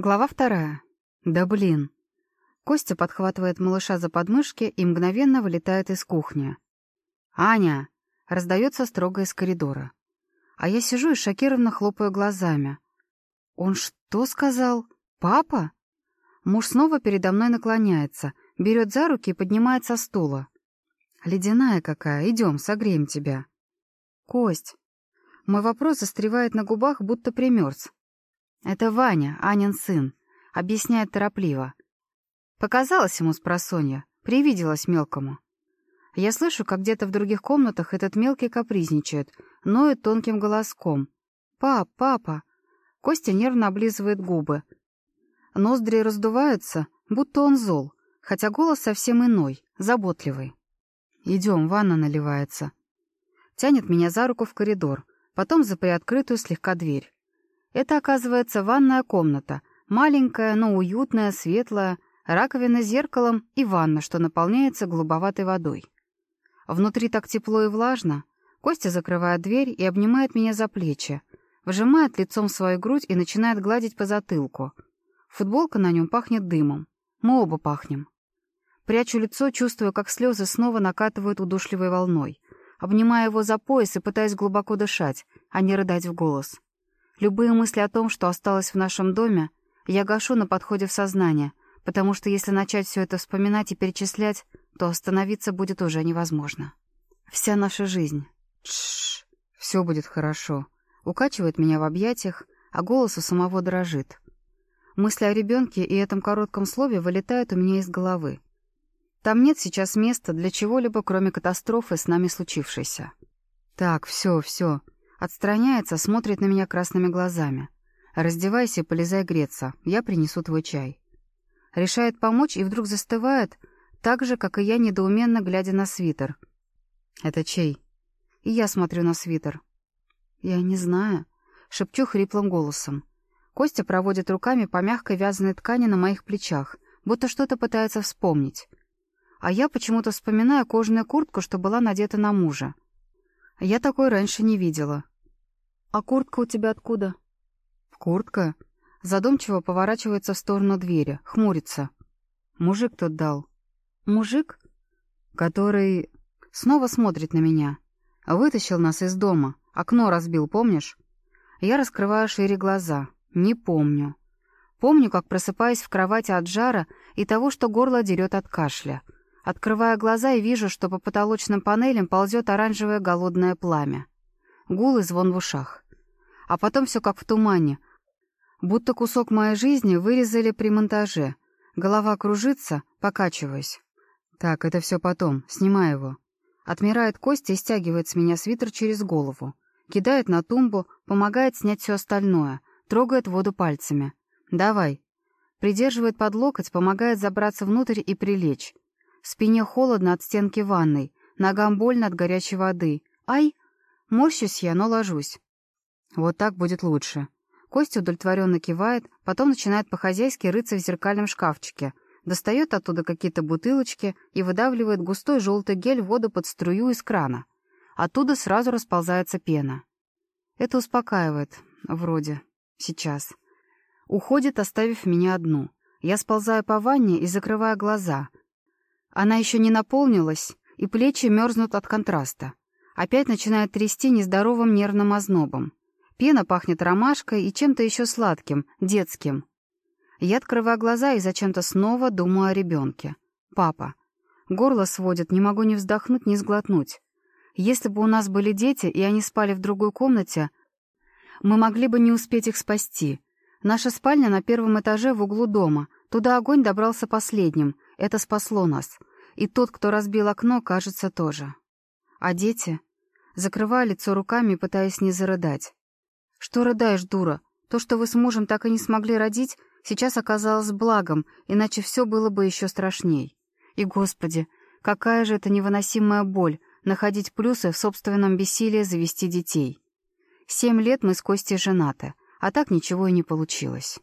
Глава вторая. Да блин. Костя подхватывает малыша за подмышки и мгновенно вылетает из кухни. «Аня!» — раздается строго из коридора. А я сижу и шокированно хлопаю глазами. «Он что сказал? Папа?» Муж снова передо мной наклоняется, берет за руки и поднимает со стула. «Ледяная какая, идем, согреем тебя». «Кость». Мой вопрос застревает на губах, будто примерз. «Это Ваня, Анин сын», — объясняет торопливо. Показалось ему спросонья, привиделось мелкому. Я слышу, как где-то в других комнатах этот мелкий капризничает, ноет тонким голоском. «Пап, папа!» Костя нервно облизывает губы. Ноздри раздуваются, будто он зол, хотя голос совсем иной, заботливый. «Идем, ванна наливается». Тянет меня за руку в коридор, потом за приоткрытую слегка дверь. Это, оказывается, ванная комната, маленькая, но уютная, светлая, раковина с зеркалом и ванна, что наполняется голубоватой водой. Внутри так тепло и влажно. Костя закрывает дверь и обнимает меня за плечи, выжимает лицом свою грудь и начинает гладить по затылку. Футболка на нем пахнет дымом. Мы оба пахнем. Прячу лицо, чувствуя, как слезы снова накатывают удушливой волной. Обнимая его за пояс и пытаясь глубоко дышать, а не рыдать в голос. Любые мысли о том, что осталось в нашем доме, я гашу на подходе в сознание, потому что если начать все это вспоминать и перечислять, то остановиться будет уже невозможно. Вся наша жизнь. Тш, все будет хорошо. Укачивает меня в объятиях, а голос у самого дрожит. Мысли о ребенке и этом коротком слове вылетают у меня из головы. Там нет сейчас места для чего-либо, кроме катастрофы с нами случившейся. Так, все, все. Отстраняется, смотрит на меня красными глазами. «Раздевайся и полезай греться. Я принесу твой чай». Решает помочь и вдруг застывает, так же, как и я, недоуменно глядя на свитер. «Это чей?» И я смотрю на свитер. «Я не знаю», — шепчу хриплым голосом. Костя проводит руками по мягкой вязаной ткани на моих плечах, будто что-то пытается вспомнить. А я почему-то вспоминаю кожаную куртку, что была надета на мужа. Я такой раньше не видела. «А куртка у тебя откуда?» «Куртка?» Задумчиво поворачивается в сторону двери, хмурится. «Мужик тот дал». «Мужик?» «Который...» Снова смотрит на меня. «Вытащил нас из дома. Окно разбил, помнишь?» Я раскрываю шире глаза. «Не помню». Помню, как просыпаюсь в кровати от жара и того, что горло дерет от кашля. Открываю глаза и вижу, что по потолочным панелям ползет оранжевое голодное пламя. Гул и звон в ушах. А потом все как в тумане. Будто кусок моей жизни вырезали при монтаже. Голова кружится, покачиваясь. Так, это все потом. Снимай его. Отмирает Костя и стягивает с меня свитер через голову. Кидает на тумбу, помогает снять все остальное. Трогает воду пальцами. «Давай». Придерживает под локоть, помогает забраться внутрь и прилечь. Спине холодно от стенки ванной, ногам больно от горячей воды. «Ай!» Морщусь я, но ложусь. Вот так будет лучше. Костя удовлетворенно кивает, потом начинает по-хозяйски рыться в зеркальном шкафчике, достает оттуда какие-то бутылочки и выдавливает густой желтый гель воду под струю из крана. Оттуда сразу расползается пена. Это успокаивает, вроде, сейчас. Уходит, оставив меня одну. Я сползаю по ванне и закрываю глаза. Она еще не наполнилась, и плечи мерзнут от контраста. Опять начинает трясти нездоровым нервным ознобом. Пена пахнет ромашкой и чем-то еще сладким, детским. Я открываю глаза и зачем-то снова думаю о ребенке. Папа. Горло сводит, не могу ни вздохнуть, ни сглотнуть. Если бы у нас были дети, и они спали в другой комнате, мы могли бы не успеть их спасти. Наша спальня на первом этаже в углу дома. Туда огонь добрался последним. Это спасло нас. И тот, кто разбил окно, кажется, тоже. А дети? Закрываю лицо руками, пытаясь не зарыдать. «Что рыдаешь, дура? То, что вы с мужем так и не смогли родить, сейчас оказалось благом, иначе все было бы еще страшней. И, Господи, какая же это невыносимая боль — находить плюсы в собственном бессилии завести детей. Семь лет мы с Костей женаты, а так ничего и не получилось.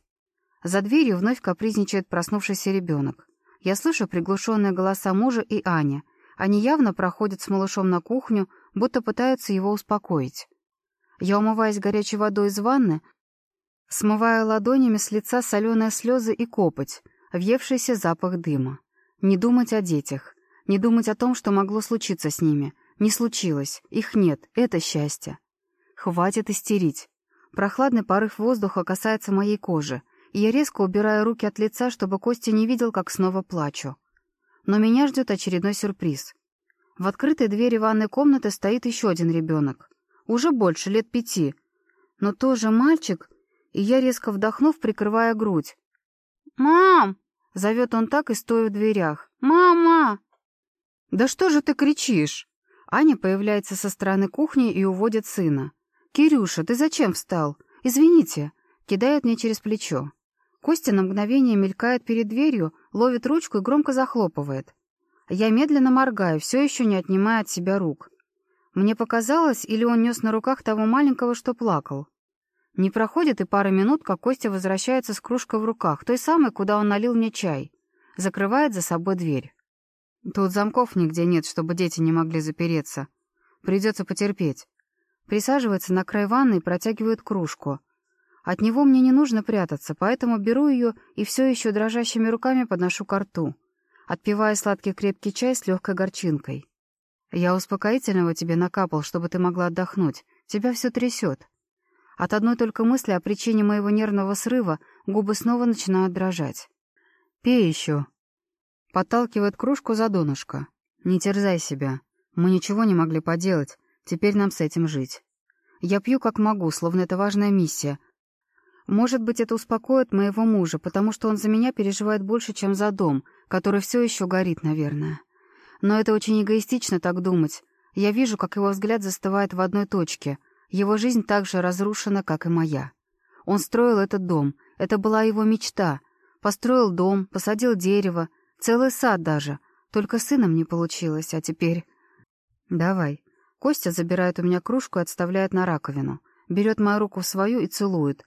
За дверью вновь капризничает проснувшийся ребенок. Я слышу приглушенные голоса мужа и Ани. Они явно проходят с малышом на кухню, будто пытаются его успокоить. Я умываюсь горячей водой из ванны, смывая ладонями с лица соленые слезы и копоть, въевшийся запах дыма. Не думать о детях, не думать о том, что могло случиться с ними. Не случилось, их нет, это счастье. Хватит истерить. Прохладный порыв воздуха касается моей кожи, и я резко убираю руки от лица, чтобы Костя не видел, как снова плачу. Но меня ждет очередной сюрприз. В открытой двери ванной комнаты стоит еще один ребенок. Уже больше, лет пяти. Но тоже мальчик, и я, резко вдохнув, прикрывая грудь. «Мам!» — зовет он так и стоя в дверях. «Мама!» «Да что же ты кричишь?» Аня появляется со стороны кухни и уводит сына. «Кирюша, ты зачем встал? Извините!» Кидает мне через плечо. Костя на мгновение мелькает перед дверью, ловит ручку и громко захлопывает. Я медленно моргаю, все еще не отнимая от себя рук. Мне показалось, или он нес на руках того маленького, что плакал. Не проходит и пара минут, как Костя возвращается с кружкой в руках, той самой, куда он налил мне чай. Закрывает за собой дверь. Тут замков нигде нет, чтобы дети не могли запереться. Придется потерпеть. Присаживается на край ванны и протягивает кружку. От него мне не нужно прятаться, поэтому беру ее и все еще дрожащими руками подношу к рту, отпивая сладкий крепкий чай с легкой горчинкой. Я успокоительного тебе накапал, чтобы ты могла отдохнуть. Тебя все трясет. От одной только мысли о причине моего нервного срыва губы снова начинают дрожать. «Пей еще». Подталкивает кружку за донышко. «Не терзай себя. Мы ничего не могли поделать. Теперь нам с этим жить. Я пью как могу, словно это важная миссия. Может быть, это успокоит моего мужа, потому что он за меня переживает больше, чем за дом, который все еще горит, наверное. Но это очень эгоистично так думать. Я вижу, как его взгляд застывает в одной точке — его жизнь так же разрушена, как и моя. Он строил этот дом, это была его мечта. Построил дом, посадил дерево, целый сад даже. Только сыном не получилось, а теперь... Давай. Костя забирает у меня кружку и отставляет на раковину. Берет мою руку в свою и целует.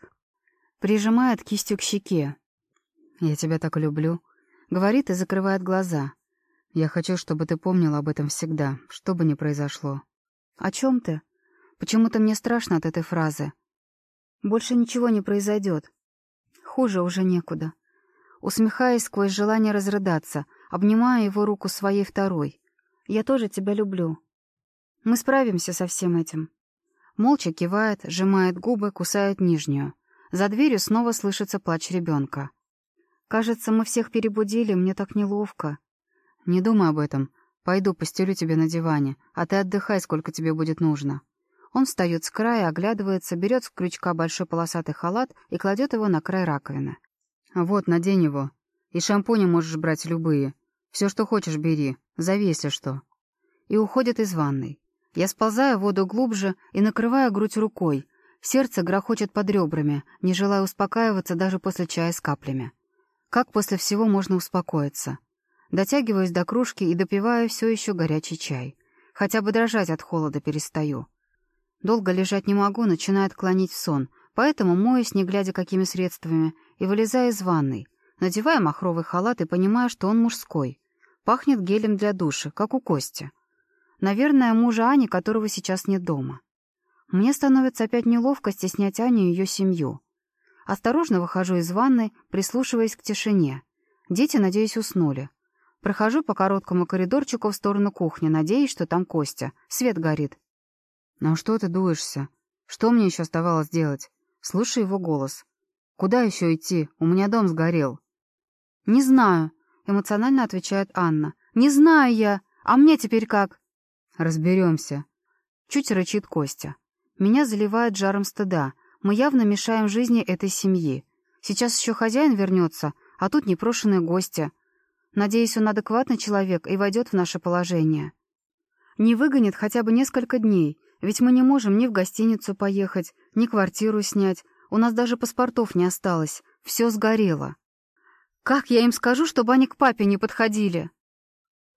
Прижимает кистью к щеке. «Я тебя так люблю», — говорит и закрывает глаза. «Я хочу, чтобы ты помнил об этом всегда, что бы ни произошло». «О чем ты?» Почему-то мне страшно от этой фразы. Больше ничего не произойдет. Хуже уже некуда. Усмехаясь сквозь желание разрыдаться, обнимая его руку своей второй. «Я тоже тебя люблю. Мы справимся со всем этим». Молча кивает, сжимает губы, кусает нижнюю. За дверью снова слышится плач ребенка. «Кажется, мы всех перебудили, мне так неловко». «Не думай об этом. Пойду постелю тебе на диване, а ты отдыхай, сколько тебе будет нужно». Он встает с края, оглядывается, берет с крючка большой полосатый халат и кладет его на край раковины. «Вот, надень его. И шампуни можешь брать любые. Все, что хочешь, бери. Зови, если что». И уходит из ванной. Я сползаю в воду глубже и накрываю грудь рукой. Сердце грохочет под ребрами, не желая успокаиваться даже после чая с каплями. Как после всего можно успокоиться? Дотягиваюсь до кружки и допиваю все еще горячий чай. Хотя бы дрожать от холода перестаю. Долго лежать не могу, начинает клонить сон, поэтому моюсь, не глядя какими средствами, и вылезаю из ванной, надевая махровый халат и понимаю, что он мужской. Пахнет гелем для душа, как у Кости. Наверное, мужа Ани, которого сейчас нет дома. Мне становится опять неловко стеснять Аню и ее семью. Осторожно выхожу из ванной, прислушиваясь к тишине. Дети, надеюсь, уснули. Прохожу по короткому коридорчику в сторону кухни, надеясь, что там Костя. Свет горит. «Ну что ты дуешься? Что мне еще оставалось делать? Слушай его голос. Куда еще идти? У меня дом сгорел». «Не знаю», — эмоционально отвечает Анна. «Не знаю я. А мне теперь как?» «Разберемся». Чуть рычит Костя. Меня заливает жаром стыда. Мы явно мешаем жизни этой семьи. Сейчас еще хозяин вернется, а тут непрошенные гости. Надеюсь, он адекватный человек и войдет в наше положение. Не выгонит хотя бы несколько дней, ведь мы не можем ни в гостиницу поехать, ни квартиру снять. У нас даже паспортов не осталось. Все сгорело. Как я им скажу, чтобы они к папе не подходили?